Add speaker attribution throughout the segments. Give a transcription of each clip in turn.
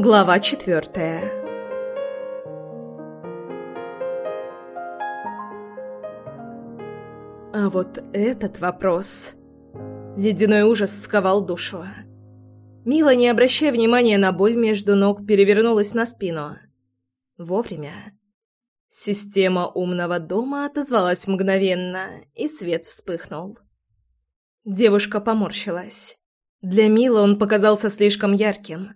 Speaker 1: Глава четвертая А вот этот вопрос... Ледяной ужас сковал душу. Мила, не обращая внимания на боль между ног, перевернулась на спину. Вовремя. Система умного дома отозвалась мгновенно, и свет вспыхнул. Девушка поморщилась. Для Милы он показался слишком ярким,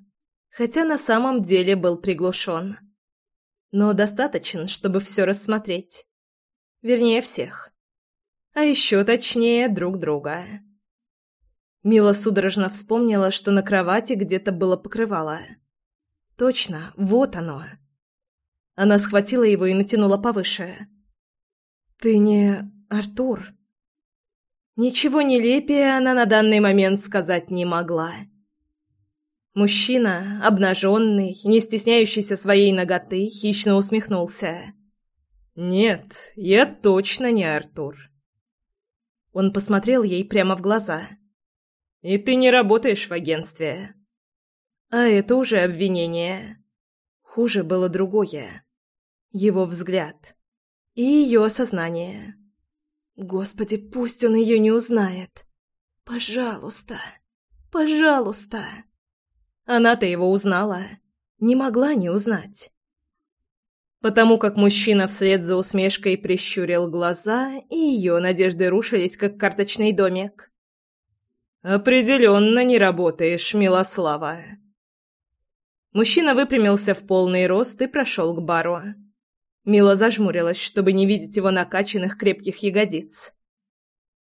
Speaker 1: хотя на самом деле был приглушен. Но достаточен, чтобы все рассмотреть. Вернее, всех. А еще точнее, друг друга. Мила судорожно вспомнила, что на кровати где-то было покрывало. Точно, вот оно. Она схватила его и натянула повыше. «Ты не Артур?» Ничего нелепее она на данный момент сказать не могла. Мужчина, обнаженный, не стесняющийся своей ноготы, хищно усмехнулся. «Нет, я точно не Артур». Он посмотрел ей прямо в глаза. «И ты не работаешь в агентстве». А это уже обвинение. Хуже было другое. Его взгляд. И ее осознание. Господи, пусть он ее не узнает. Пожалуйста, пожалуйста. Она-то его узнала. Не могла не узнать. Потому как мужчина вслед за усмешкой прищурил глаза, и ее надежды рушились, как карточный домик. «Определенно не работаешь, Милослава». Мужчина выпрямился в полный рост и прошел к бару. Мила зажмурилась, чтобы не видеть его накачанных крепких ягодиц.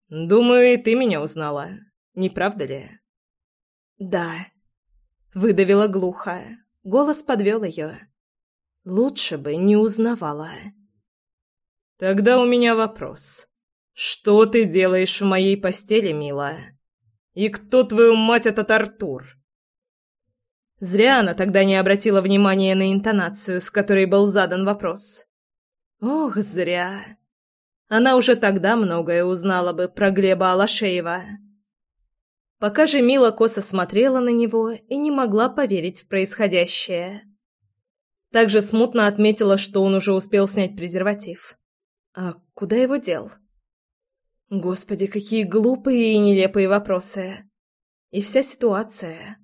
Speaker 1: «Думаю, и ты меня узнала, не правда ли?» «Да», — выдавила глухо. Голос подвел ее. «Лучше бы не узнавала». «Тогда у меня вопрос. Что ты делаешь в моей постели, мила? И кто, твою мать, этот Артур?» Зря она тогда не обратила внимания на интонацию, с которой был задан вопрос. Ох, зря. Она уже тогда многое узнала бы про Глеба Алашеева. Пока же Мила косо смотрела на него и не могла поверить в происходящее. Также смутно отметила, что он уже успел снять презерватив. А куда его дел? Господи, какие глупые и нелепые вопросы. И вся ситуация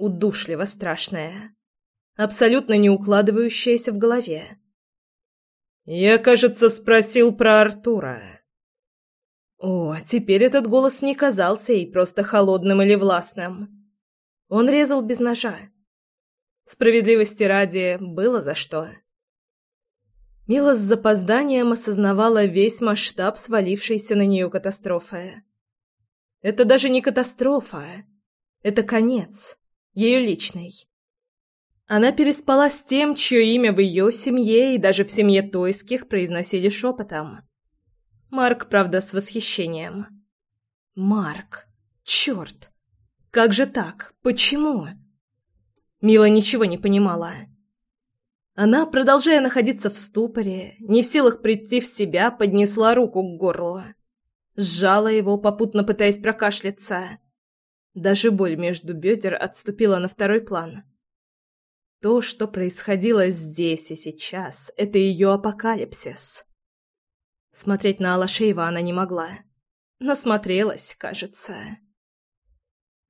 Speaker 1: удушливо страшная, абсолютно не укладывающаяся в голове. «Я, кажется, спросил про Артура». О, теперь этот голос не казался ей просто холодным или властным. Он резал без ножа. Справедливости ради, было за что. Мила с запозданием осознавала весь масштаб свалившейся на нее катастрофы. Это даже не катастрофа, это конец ее личной. Она переспала с тем, чье имя в ее семье и даже в семье Тойских произносили шепотом. Марк, правда, с восхищением. «Марк! Черт! Как же так? Почему?» Мила ничего не понимала. Она, продолжая находиться в ступоре, не в силах прийти в себя, поднесла руку к горлу. Сжала его, попутно пытаясь прокашляться. Даже боль между бедер отступила на второй план. То, что происходило здесь и сейчас, это ее апокалипсис. Смотреть на Алашеева она не могла. Насмотрелась, кажется.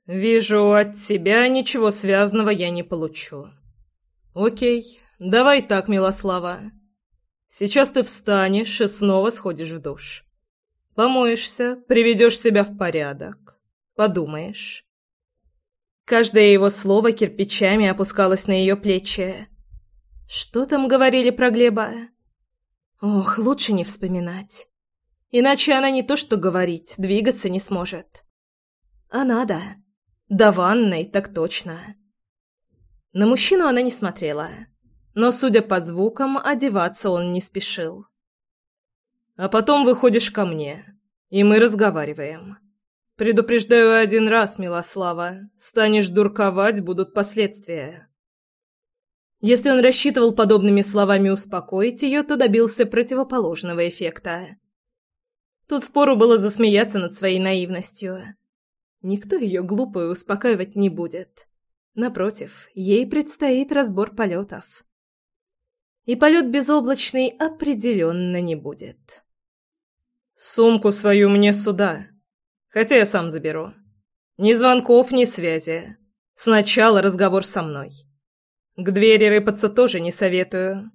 Speaker 1: «Вижу, от тебя ничего связанного я не получу. Окей, давай так, Милослава. Сейчас ты встанешь и снова сходишь в душ. Помоешься, приведешь себя в порядок. Подумаешь. Каждое его слово кирпичами опускалось на ее плечи. Что там говорили про Глеба? Ох, лучше не вспоминать. Иначе она не то что говорить, двигаться не сможет. А надо. До ванной, так точно. На мужчину она не смотрела, но, судя по звукам, одеваться он не спешил. «А потом выходишь ко мне, и мы разговариваем». Предупреждаю один раз, Милослава. Станешь дурковать, будут последствия. Если он рассчитывал подобными словами успокоить ее, то добился противоположного эффекта. Тут впору было засмеяться над своей наивностью. Никто ее глупую успокаивать не будет. Напротив, ей предстоит разбор полетов. И полет безоблачный определенно не будет. «Сумку свою мне сюда, хотя я сам заберу. Ни звонков, ни связи. Сначала разговор со мной. К двери рыпаться тоже не советую.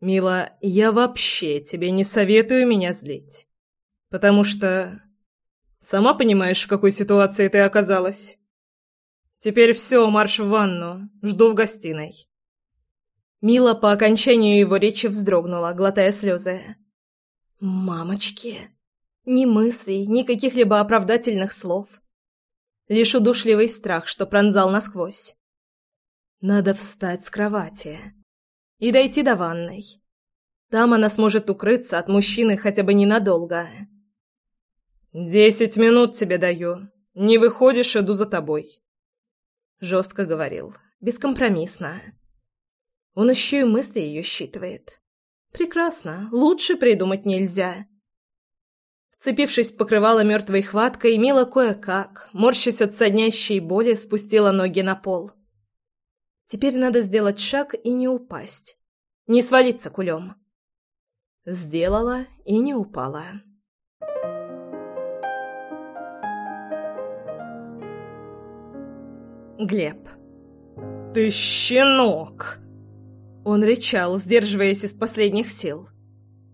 Speaker 1: Мила, я вообще тебе не советую меня злить. Потому что... Сама понимаешь, в какой ситуации ты оказалась. Теперь все, марш в ванну. Жду в гостиной. Мила по окончанию его речи вздрогнула, глотая слезы. «Мамочки!» Ни мыслей, ни каких-либо оправдательных слов. Лишь удушливый страх, что пронзал насквозь. Надо встать с кровати и дойти до ванной. Там она сможет укрыться от мужчины хотя бы ненадолго. «Десять минут тебе даю. Не выходишь, иду за тобой», — жестко говорил, бескомпромиссно. Он еще и мысли ее считывает. «Прекрасно. Лучше придумать нельзя». Вцепившись в покрывало мертвой хваткой, Мила кое-как, морщась от соднящей боли, спустила ноги на пол. Теперь надо сделать шаг и не упасть. Не свалиться кулем. Сделала и не упала. Глеб. «Ты щенок!» Он рычал, сдерживаясь из последних сил.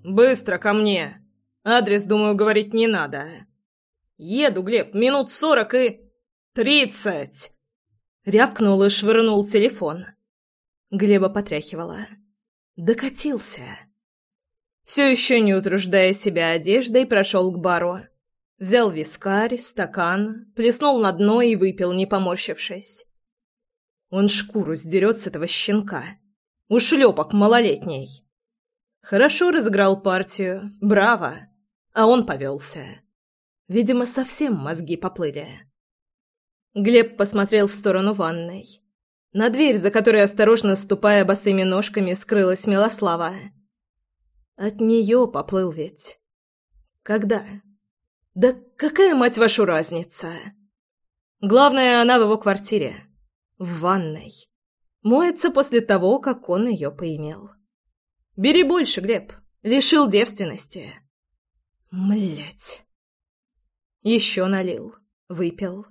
Speaker 1: «Быстро ко мне! Адрес, думаю, говорить не надо. Еду, Глеб, минут сорок и... Тридцать!» Рявкнул и швырнул телефон. Глеба потряхивала. Докатился. Все еще не утруждая себя одеждой, прошел к бару. Взял вискарь, стакан, плеснул на дно и выпил, не поморщившись. Он шкуру сдерет с этого щенка. Ушлепок малолетний. Хорошо разыграл партию, браво. А он повелся. Видимо, совсем мозги поплыли. Глеб посмотрел в сторону ванной. На дверь, за которой, осторожно ступая босыми ножками, скрылась Милослава. От нее поплыл ведь. Когда? Да какая, мать вашу, разница? Главное, она в его квартире. В ванной. Моется после того, как он ее поимел. Бери больше, Глеб. Лишил девственности. Млять. Еще налил. Выпил.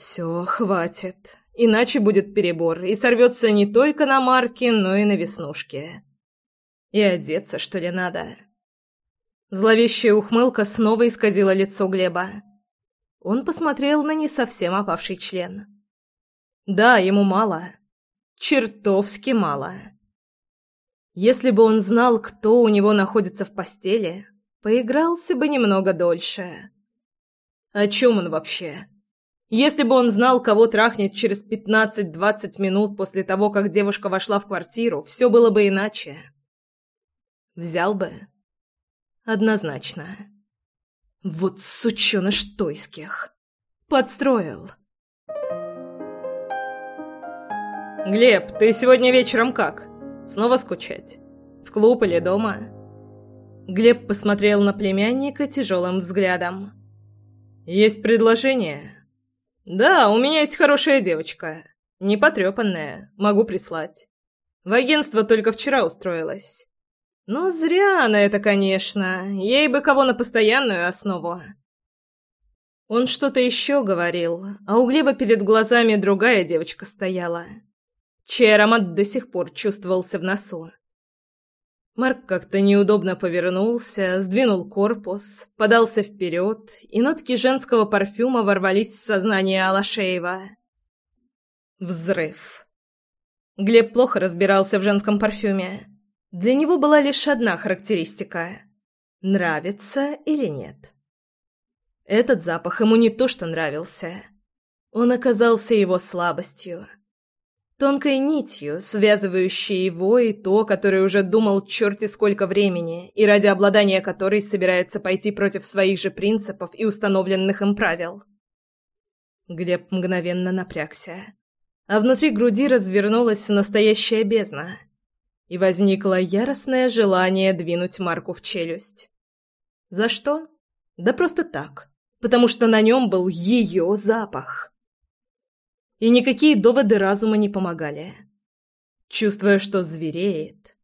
Speaker 1: Все, хватит. Иначе будет перебор, и сорвется не только на марки, но и на веснушки. И одеться, что ли, надо? Зловещая ухмылка снова исказила лицо Глеба. Он посмотрел на не совсем опавший член. Да, ему мало. Чертовски мало. Если бы он знал, кто у него находится в постели, поигрался бы немного дольше. О чем он вообще? Если бы он знал, кого трахнет через 15-20 минут после того, как девушка вошла в квартиру, все было бы иначе. Взял бы. Однозначно. Вот сучёныш тойских. Подстроил. «Глеб, ты сегодня вечером как? Снова скучать? В клуб или дома?» Глеб посмотрел на племянника тяжелым взглядом. «Есть предложение?» «Да, у меня есть хорошая девочка. Непотрепанная. Могу прислать. В агентство только вчера устроилась. Но зря она это, конечно. Ей бы кого на постоянную основу». Он что-то еще говорил, а у Глеба перед глазами другая девочка стояла, чей аромат до сих пор чувствовался в носу. Марк как-то неудобно повернулся, сдвинул корпус, подался вперед, и нотки женского парфюма ворвались в сознание Алашеева. Взрыв. Глеб плохо разбирался в женском парфюме. Для него была лишь одна характеристика – нравится или нет. Этот запах ему не то что нравился. Он оказался его слабостью – тонкой нитью, связывающей его и то, который уже думал черти сколько времени, и ради обладания которой собирается пойти против своих же принципов и установленных им правил. Глеб мгновенно напрягся, а внутри груди развернулась настоящая бездна, и возникло яростное желание двинуть Марку в челюсть. За что? Да просто так, потому что на нем был ее запах. И никакие доводы разума не помогали. Чувствуя, что звереет,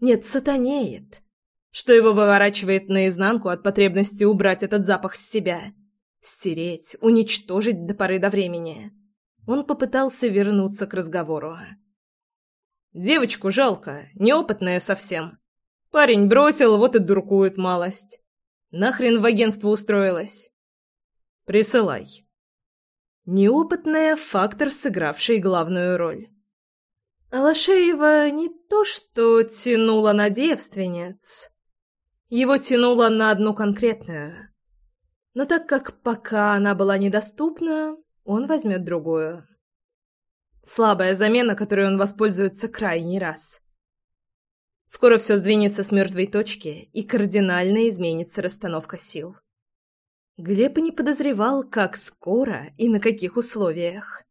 Speaker 1: нет, сатанеет, что его выворачивает наизнанку от потребности убрать этот запах с себя, стереть, уничтожить до поры до времени, он попытался вернуться к разговору. «Девочку жалко, неопытная совсем. Парень бросил, вот и дуркует малость. Нахрен в агентство устроилась?» «Присылай». Неопытная — фактор, сыгравший главную роль. Алашеева не то что тянула на девственниц. Его тянуло на одну конкретную. Но так как пока она была недоступна, он возьмет другую. Слабая замена, которой он воспользуется крайний раз. Скоро все сдвинется с мертвой точки, и кардинально изменится расстановка сил. Глеб не подозревал, как скоро и на каких условиях.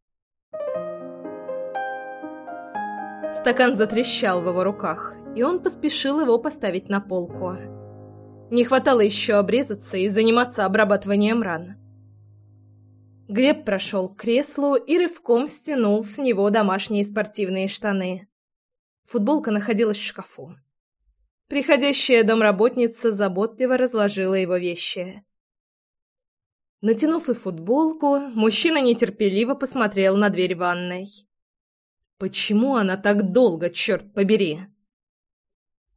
Speaker 1: Стакан затрещал в его руках, и он поспешил его поставить на полку. Не хватало еще обрезаться и заниматься обрабатыванием ран. Глеб прошел к креслу и рывком стянул с него домашние спортивные штаны. Футболка находилась в шкафу. Приходящая домработница заботливо разложила его вещи. Натянув и футболку, мужчина нетерпеливо посмотрел на дверь ванной. Почему она так долго, черт побери?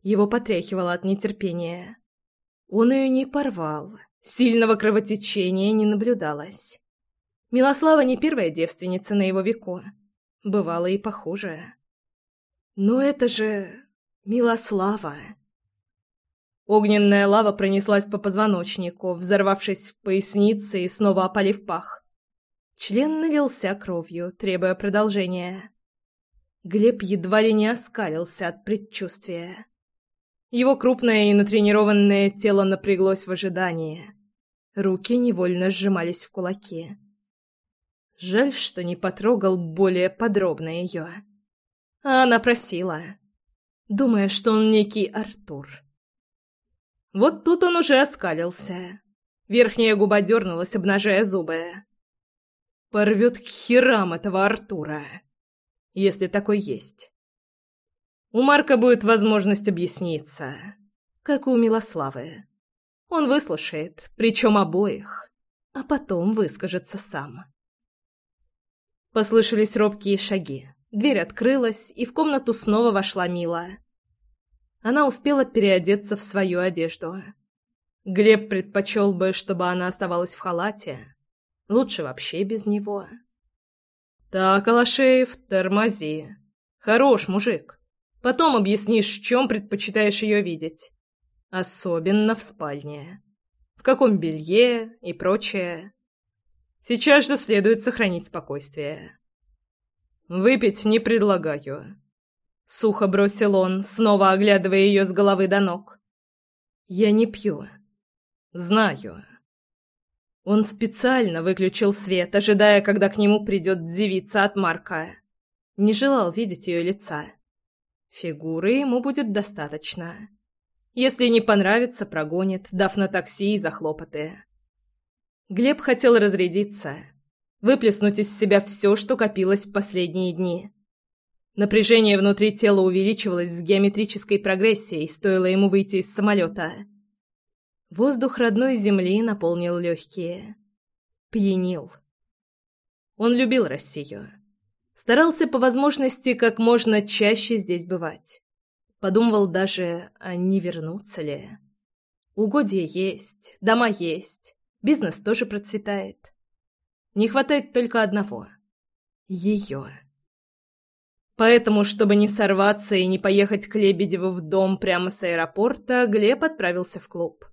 Speaker 1: Его потряхивало от нетерпения. Он ее не порвал, сильного кровотечения не наблюдалось. Милослава не первая девственница на его веку. Бывало и похуже. Но это же... Милослава. Огненная лава пронеслась по позвоночнику, взорвавшись в пояснице и снова опалив пах. Член налился кровью, требуя продолжения. Глеб едва ли не оскалился от предчувствия. Его крупное и натренированное тело напряглось в ожидании. Руки невольно сжимались в кулаки. Жаль, что не потрогал более подробно ее. А она просила, думая, что он некий Артур. Вот тут он уже оскалился. Верхняя губа дернулась, обнажая зубы. Порвет к херам этого Артура, если такой есть. У Марка будет возможность объясниться, как и у Милославы. Он выслушает, причем обоих, а потом выскажется сам. Послышались робкие шаги. Дверь открылась, и в комнату снова вошла Мила она успела переодеться в свою одежду. Глеб предпочел бы, чтобы она оставалась в халате. Лучше вообще без него. «Так, Алашеев, тормози. Хорош мужик. Потом объяснишь, в чем предпочитаешь ее видеть. Особенно в спальне. В каком белье и прочее. Сейчас же следует сохранить спокойствие. Выпить не предлагаю. Сухо бросил он, снова оглядывая ее с головы до ног. «Я не пью. Знаю». Он специально выключил свет, ожидая, когда к нему придет девица от Марка. Не желал видеть ее лица. Фигуры ему будет достаточно. Если не понравится, прогонит, дав на такси и за хлопоты. Глеб хотел разрядиться, выплеснуть из себя все, что копилось в последние дни. Напряжение внутри тела увеличивалось с геометрической прогрессией, стоило ему выйти из самолета. Воздух родной земли наполнил легкие. Пьянил. Он любил Россию. Старался по возможности как можно чаще здесь бывать. Подумывал даже, а не вернуться ли. Угодья есть, дома есть, бизнес тоже процветает. Не хватает только одного — ее. Поэтому, чтобы не сорваться и не поехать к Лебедеву в дом прямо с аэропорта, Глеб отправился в клуб.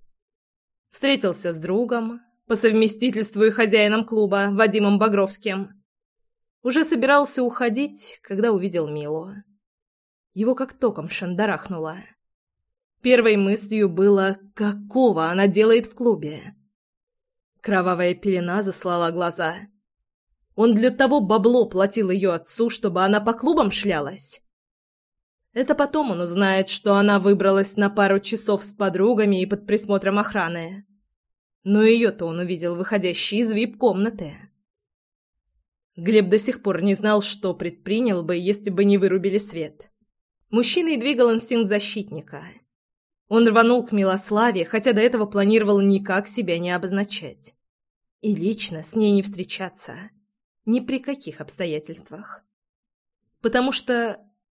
Speaker 1: Встретился с другом, по совместительству и хозяином клуба, Вадимом Багровским. Уже собирался уходить, когда увидел Милу. Его как током шандарахнуло. Первой мыслью было, какого она делает в клубе. Кровавая пелена заслала глаза — он для того бабло платил ее отцу, чтобы она по клубам шлялась. Это потом он узнает, что она выбралась на пару часов с подругами и под присмотром охраны. Но ее-то он увидел выходящей из вип-комнаты. Глеб до сих пор не знал, что предпринял бы, если бы не вырубили свет. Мужчиной двигал инстинкт защитника. Он рванул к Милославе, хотя до этого планировал никак себя не обозначать. И лично с ней не встречаться. Ни при каких обстоятельствах. Потому что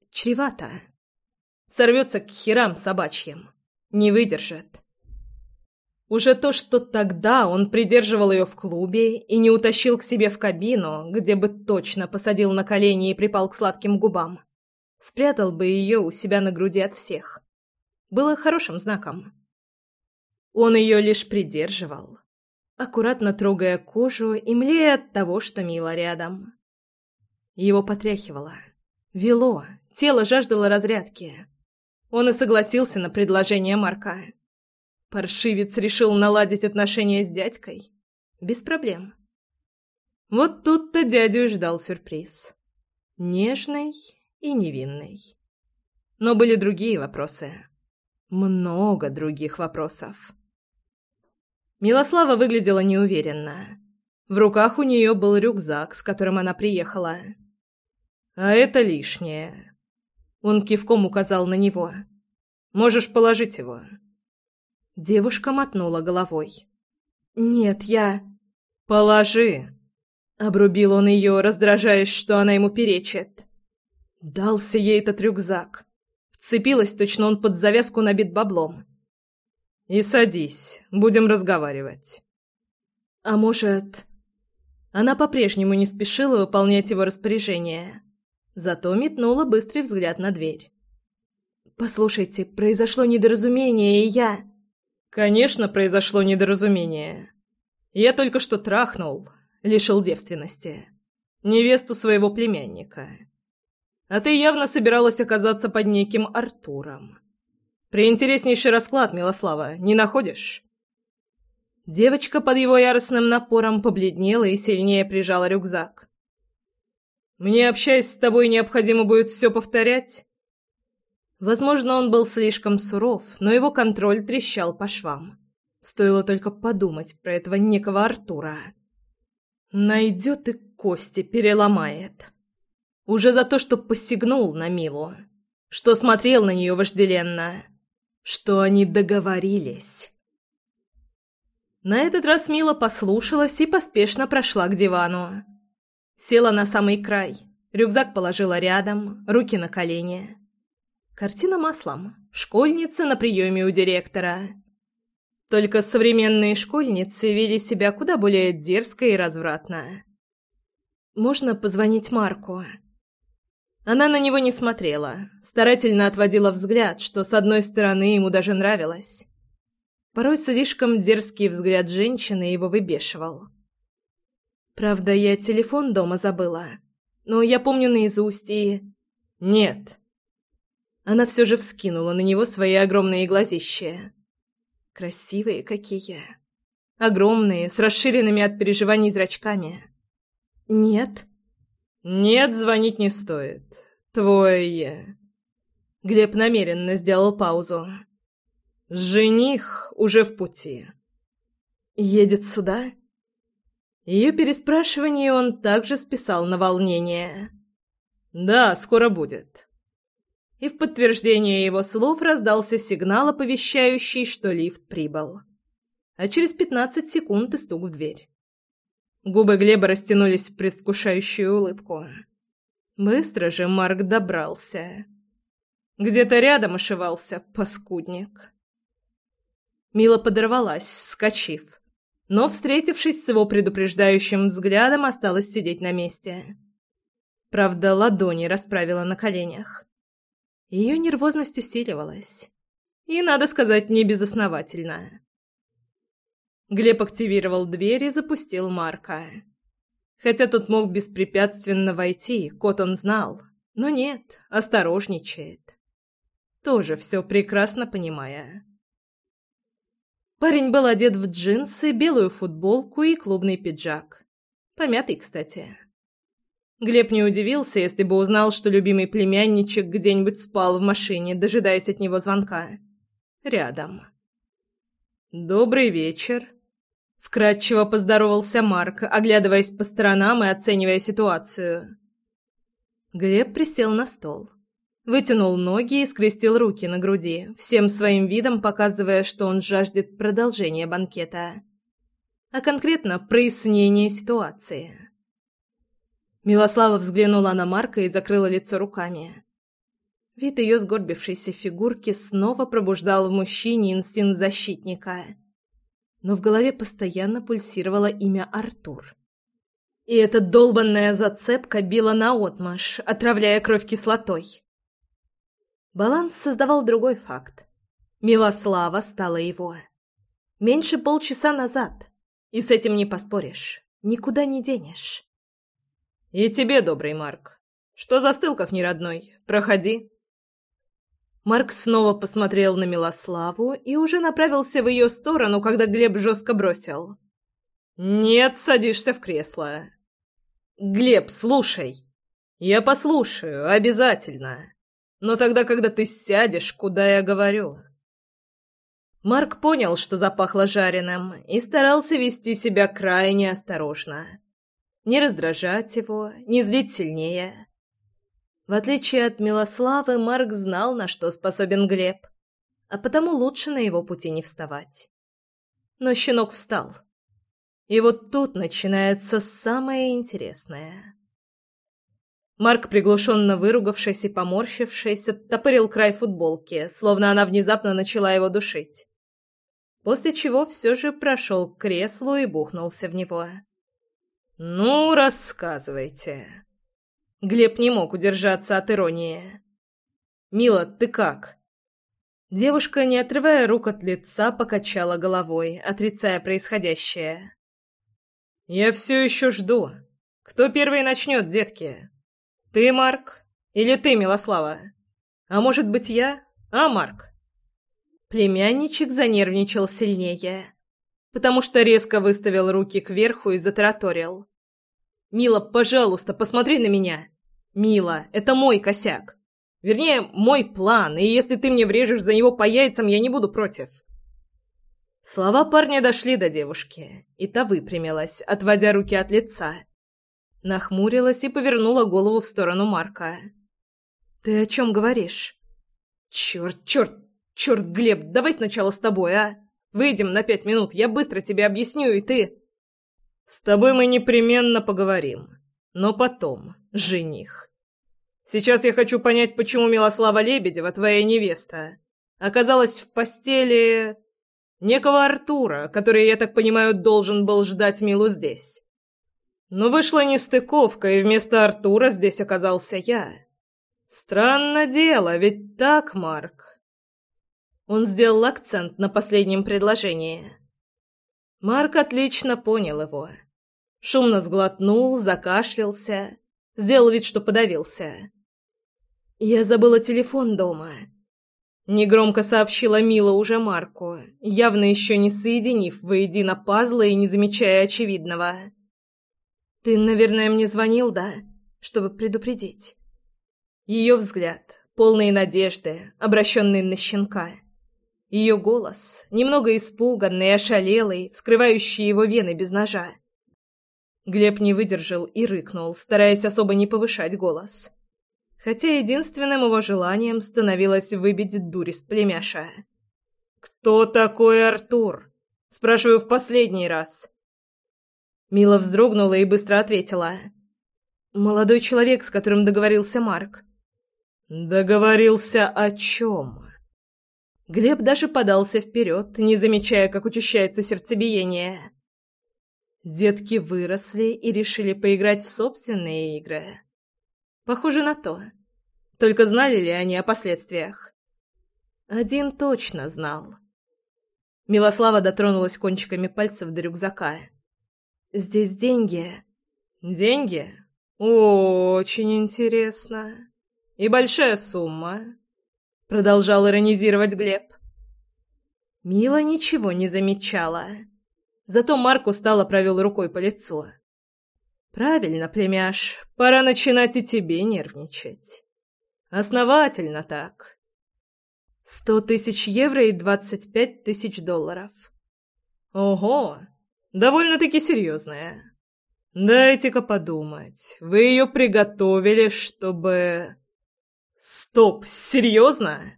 Speaker 1: чревато. Сорвется к херам собачьим. Не выдержит. Уже то, что тогда он придерживал ее в клубе и не утащил к себе в кабину, где бы точно посадил на колени и припал к сладким губам, спрятал бы ее у себя на груди от всех. Было хорошим знаком. Он ее лишь придерживал, аккуратно трогая кожу и млея от того, что мило рядом. Его потряхивало, вело, тело жаждало разрядки. Он и согласился на предложение Марка. Паршивец решил наладить отношения с дядькой. Без проблем. Вот тут-то дядю ждал сюрприз. Нежный и невинный. Но были другие вопросы. Много других вопросов. Милослава выглядела неуверенно. В руках у нее был рюкзак, с которым она приехала. «А это лишнее». Он кивком указал на него. «Можешь положить его». Девушка мотнула головой. «Нет, я...» «Положи!» Обрубил он ее, раздражаясь, что она ему перечит. Дался ей этот рюкзак. Вцепилась точно он под завязку набит баблом. «И садись, будем разговаривать». «А может...» Она по-прежнему не спешила выполнять его распоряжение, зато метнула быстрый взгляд на дверь. «Послушайте, произошло недоразумение, и я...» Конечно, произошло недоразумение. Я только что трахнул, лишил девственности, невесту своего племянника. А ты явно собиралась оказаться под неким Артуром. Приинтереснейший расклад, Милослава, не находишь? Девочка под его яростным напором побледнела и сильнее прижала рюкзак. «Мне, общаясь с тобой, необходимо будет все повторять?» Возможно, он был слишком суров, но его контроль трещал по швам. Стоило только подумать про этого некого Артура. Найдет и кости переломает. Уже за то, что посягнул на Милу, что смотрел на нее вожделенно, что они договорились. На этот раз Мила послушалась и поспешно прошла к дивану. Села на самый край, рюкзак положила рядом, руки на колени. Картина маслом. Школьница на приеме у директора. Только современные школьницы вели себя куда более дерзко и развратно. «Можно позвонить Марку?» Она на него не смотрела, старательно отводила взгляд, что с одной стороны ему даже нравилось. Порой слишком дерзкий взгляд женщины его выбешивал. «Правда, я телефон дома забыла, но я помню наизусть и...» «Нет», она все же вскинула на него свои огромные глазища. Красивые какие. Огромные, с расширенными от переживаний зрачками. «Нет». «Нет, звонить не стоит. Твой...» Глеб намеренно сделал паузу. «Жених уже в пути». «Едет сюда?» Ее переспрашивание он также списал на волнение. «Да, скоро будет и в подтверждение его слов раздался сигнал, оповещающий, что лифт прибыл. А через пятнадцать секунд и стук в дверь. Губы Глеба растянулись в предвкушающую улыбку. Быстро же Марк добрался. Где-то рядом ошивался паскудник. Мила подорвалась, вскочив, но, встретившись с его предупреждающим взглядом, осталась сидеть на месте. Правда, ладони расправила на коленях. Ее нервозность усиливалась. И, надо сказать, не безосновательно. Глеб активировал дверь и запустил Марка. Хотя тот мог беспрепятственно войти, кот он знал. Но нет, осторожничает. Тоже все прекрасно понимая. Парень был одет в джинсы, белую футболку и клубный пиджак. Помятый, кстати. Глеб не удивился, если бы узнал, что любимый племянничек где-нибудь спал в машине, дожидаясь от него звонка. Рядом. «Добрый вечер». Вкратчиво поздоровался Марк, оглядываясь по сторонам и оценивая ситуацию. Глеб присел на стол. Вытянул ноги и скрестил руки на груди, всем своим видом показывая, что он жаждет продолжения банкета. А конкретно прояснения ситуации. Милослава взглянула на Марка и закрыла лицо руками. Вид ее сгорбившейся фигурки снова пробуждал в мужчине инстинкт защитника. Но в голове постоянно пульсировало имя Артур. И эта долбанная зацепка била наотмашь, отравляя кровь кислотой. Баланс создавал другой факт. Милослава стала его. Меньше полчаса назад. И с этим не поспоришь. Никуда не денешь. «И тебе, добрый Марк. Что застыл, как неродной? Проходи». Марк снова посмотрел на Милославу и уже направился в ее сторону, когда Глеб жестко бросил. «Нет, садишься в кресло». «Глеб, слушай». «Я послушаю, обязательно. Но тогда, когда ты сядешь, куда я говорю». Марк понял, что запахло жареным, и старался вести себя крайне осторожно. Не раздражать его, не злить сильнее. В отличие от Милославы, Марк знал, на что способен Глеб, а потому лучше на его пути не вставать. Но щенок встал. И вот тут начинается самое интересное. Марк, приглушенно выругавшись и поморщившись, оттопырил край футболки, словно она внезапно начала его душить. После чего все же прошел к креслу и бухнулся в него. «Ну, рассказывайте». Глеб не мог удержаться от иронии. «Мила, ты как?» Девушка, не отрывая рук от лица, покачала головой, отрицая происходящее. «Я все еще жду. Кто первый начнет, детки? Ты, Марк? Или ты, Милослава? А может быть, я? А, Марк?» Племянничек занервничал сильнее, потому что резко выставил руки кверху и затараторил. «Мила, пожалуйста, посмотри на меня!» «Мила, это мой косяк. Вернее, мой план, и если ты мне врежешь за него по яйцам, я не буду против». Слова парня дошли до девушки, и та выпрямилась, отводя руки от лица. Нахмурилась и повернула голову в сторону Марка. «Ты о чем говоришь?» «Черт, черт, черт, Глеб, давай сначала с тобой, а? Выйдем на пять минут, я быстро тебе объясню, и ты...» «С тобой мы непременно поговорим, но потом, жених. Сейчас я хочу понять, почему Милослава Лебедева, твоя невеста, оказалась в постели некого Артура, который, я так понимаю, должен был ждать Милу здесь. Но вышла нестыковка, и вместо Артура здесь оказался я. Странно дело, ведь так, Марк? Он сделал акцент на последнем предложении. Марк отлично понял его. Шумно сглотнул, закашлялся Сделал вид, что подавился. «Я забыла телефон дома», — негромко сообщила Мила уже Марку, явно еще не соединив воедино пазлы и не замечая очевидного. «Ты, наверное, мне звонил, да? Чтобы предупредить». Ее взгляд, полный надежды, обращенный на щенка. Ее голос, немного испуганный, ошалелый, вскрывающий его вены без ножа. Глеб не выдержал и рыкнул, стараясь особо не повышать голос. Хотя единственным его желанием становилось выбить дурь из племяша. «Кто такой Артур?» Спрашиваю в последний раз. Мила вздрогнула и быстро ответила. «Молодой человек, с которым договорился Марк». «Договорился о чем?» Глеб даже подался вперед, не замечая, как учащается сердцебиение. Детки выросли и решили поиграть в собственные игры. Похоже на то. Только знали ли они о последствиях? Один точно знал. Милослава дотронулась кончиками пальцев до рюкзака. «Здесь деньги». «Деньги? Очень интересно. И большая сумма», — продолжал иронизировать Глеб. Мила ничего не замечала. Зато Марк устало провел рукой по лицу. «Правильно, племяш, пора начинать и тебе нервничать. Основательно так. Сто тысяч евро и двадцать пять тысяч долларов. Ого! Довольно-таки серьезная. Дайте-ка подумать. Вы ее приготовили, чтобы... Стоп, серьезно?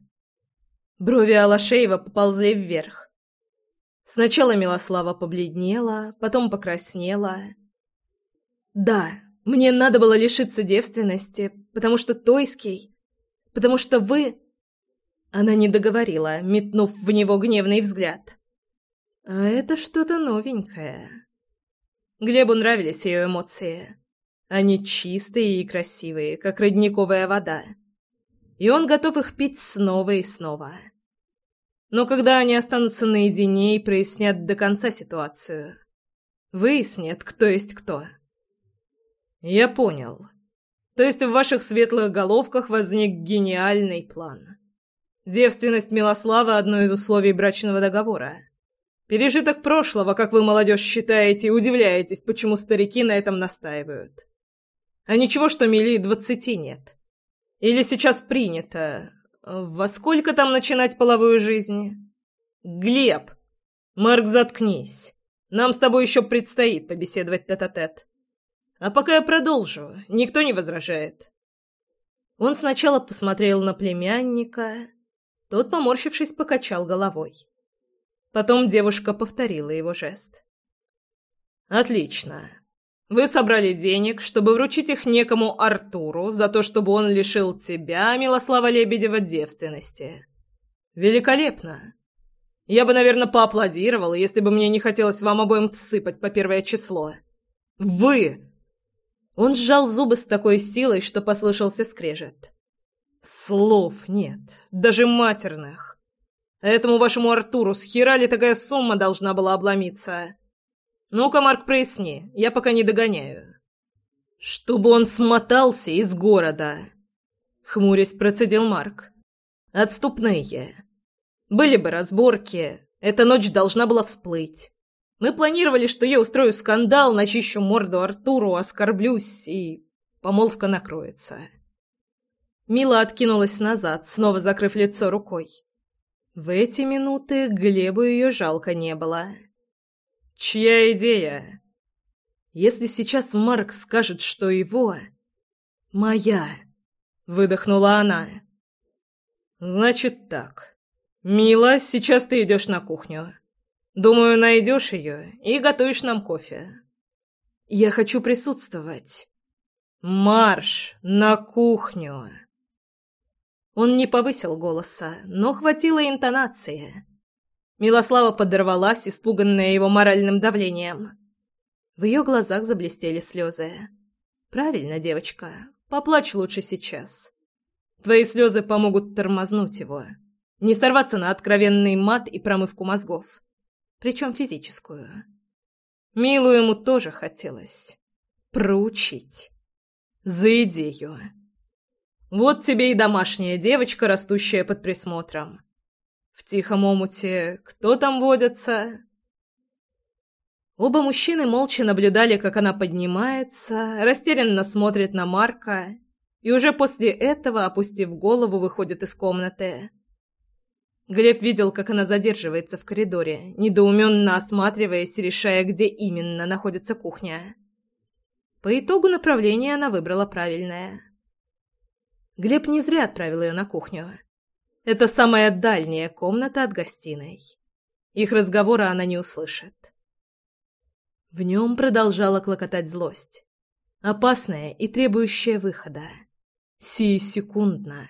Speaker 1: Брови Алашеева поползли вверх. Сначала Милослава побледнела, потом покраснела. Да, мне надо было лишиться девственности, потому что Тойский... Потому что вы... Она не договорила, метнув в него гневный взгляд. А это что-то новенькое. Глебу нравились ее эмоции. Они чистые и красивые, как родниковая вода. И он готов их пить снова и снова. Но когда они останутся наедине и прояснят до конца ситуацию, выяснят, кто есть кто. Я понял. То есть в ваших светлых головках возник гениальный план. Девственность Милослава – одно из условий брачного договора. Пережиток прошлого, как вы, молодежь, считаете, и удивляетесь, почему старики на этом настаивают. А ничего, что Мили двадцати нет. Или сейчас принято. Во сколько там начинать половую жизнь? Глеб! Марк, заткнись. Нам с тобой еще предстоит побеседовать тет-а-тет. -тет. А пока я продолжу, никто не возражает. Он сначала посмотрел на племянника, тот, поморщившись, покачал головой. Потом девушка повторила его жест. «Отлично. Вы собрали денег, чтобы вручить их некому Артуру за то, чтобы он лишил тебя, Милослава Лебедева, девственности. Великолепно. Я бы, наверное, поаплодировал, если бы мне не хотелось вам обоим всыпать по первое число. Вы!» Он сжал зубы с такой силой, что послышался скрежет. «Слов нет, даже матерных. Этому вашему Артуру с хера ли такая сумма должна была обломиться? Ну-ка, Марк, проясни, я пока не догоняю. Чтобы он смотался из города. Хмурясь процедил Марк. Отступные. Были бы разборки, эта ночь должна была всплыть. Мы планировали, что я устрою скандал, начищу морду Артуру, оскорблюсь, и помолвка накроется. Мила откинулась назад, снова закрыв лицо рукой. В эти минуты Глебу ее жалко не было. «Чья идея?» «Если сейчас Марк скажет, что его...» «Моя!» — выдохнула она. «Значит так. Мила, сейчас ты идешь на кухню. Думаю, найдешь ее и готовишь нам кофе». «Я хочу присутствовать». «Марш на кухню!» Он не повысил голоса, но хватило интонации. Милослава подорвалась, испуганная его моральным давлением. В ее глазах заблестели слезы. «Правильно, девочка. Поплачь лучше сейчас. Твои слезы помогут тормознуть его. Не сорваться на откровенный мат и промывку мозгов. Причем физическую. Милу ему тоже хотелось. Проучить. За идею. Вот тебе и домашняя девочка, растущая под присмотром. В тихом омуте кто там водится? Оба мужчины молча наблюдали, как она поднимается, растерянно смотрит на Марка и уже после этого, опустив голову, выходит из комнаты. Глеб видел, как она задерживается в коридоре, недоуменно осматриваясь и решая, где именно находится кухня. По итогу направление она выбрала правильное – Глеб не зря отправил ее на кухню. Это самая дальняя комната от гостиной. Их разговора она не услышит. В нем продолжала клокотать злость. Опасная и требующая выхода. Сиюсекундно.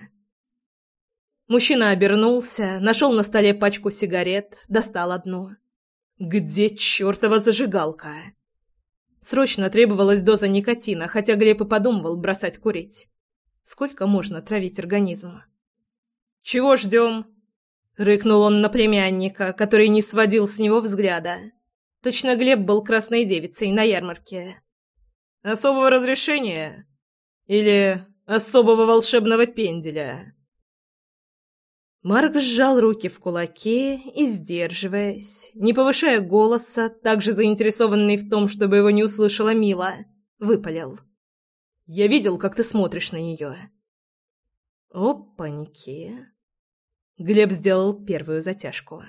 Speaker 1: Мужчина обернулся, нашел на столе пачку сигарет, достал одну. Где чертова зажигалка? Срочно требовалась доза никотина, хотя Глеб и подумывал бросать курить. Сколько можно травить организм? «Чего ждем?» — рыкнул он на племянника, который не сводил с него взгляда. Точно Глеб был красной девицей на ярмарке. «Особого разрешения? Или особого волшебного пенделя?» Марк сжал руки в кулаки и, сдерживаясь, не повышая голоса, также заинтересованный в том, чтобы его не услышала Мила, выпалил. Я видел, как ты смотришь на нее». «Опаньки!» Глеб сделал первую затяжку.